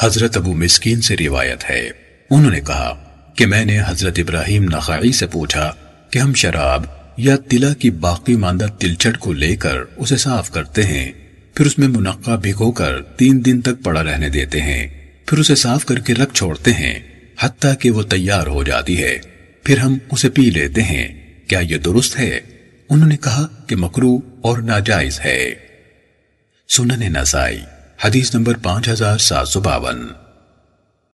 حضرت ابو مسکین سے روایت ہے۔ انہوں نے کہا کہ میں نے حضرت ابراہیم نخعی سے پوچھا کہ ہم شراب یا تلا کی باقی ماندہ تلچٹ کو لے کر اسے صاف کرتے ہیں، پھر اس میں منقع بھگو کر تین دن تک پڑا رہنے دیتے ہیں، پھر اسے صاف کر کے رکھ چھوڑتے ہیں، حتیٰ کہ وہ تیار ہو جاتی ہے۔ پھر ہم اسے پی لیتے ہیں۔ کیا یہ درست ہے؟ انہوں نے کہا کہ مکرو اور ناجائز ہے۔ سنن نسائی۔ حدیث نمبر پانچ ہزار سات سو باون۔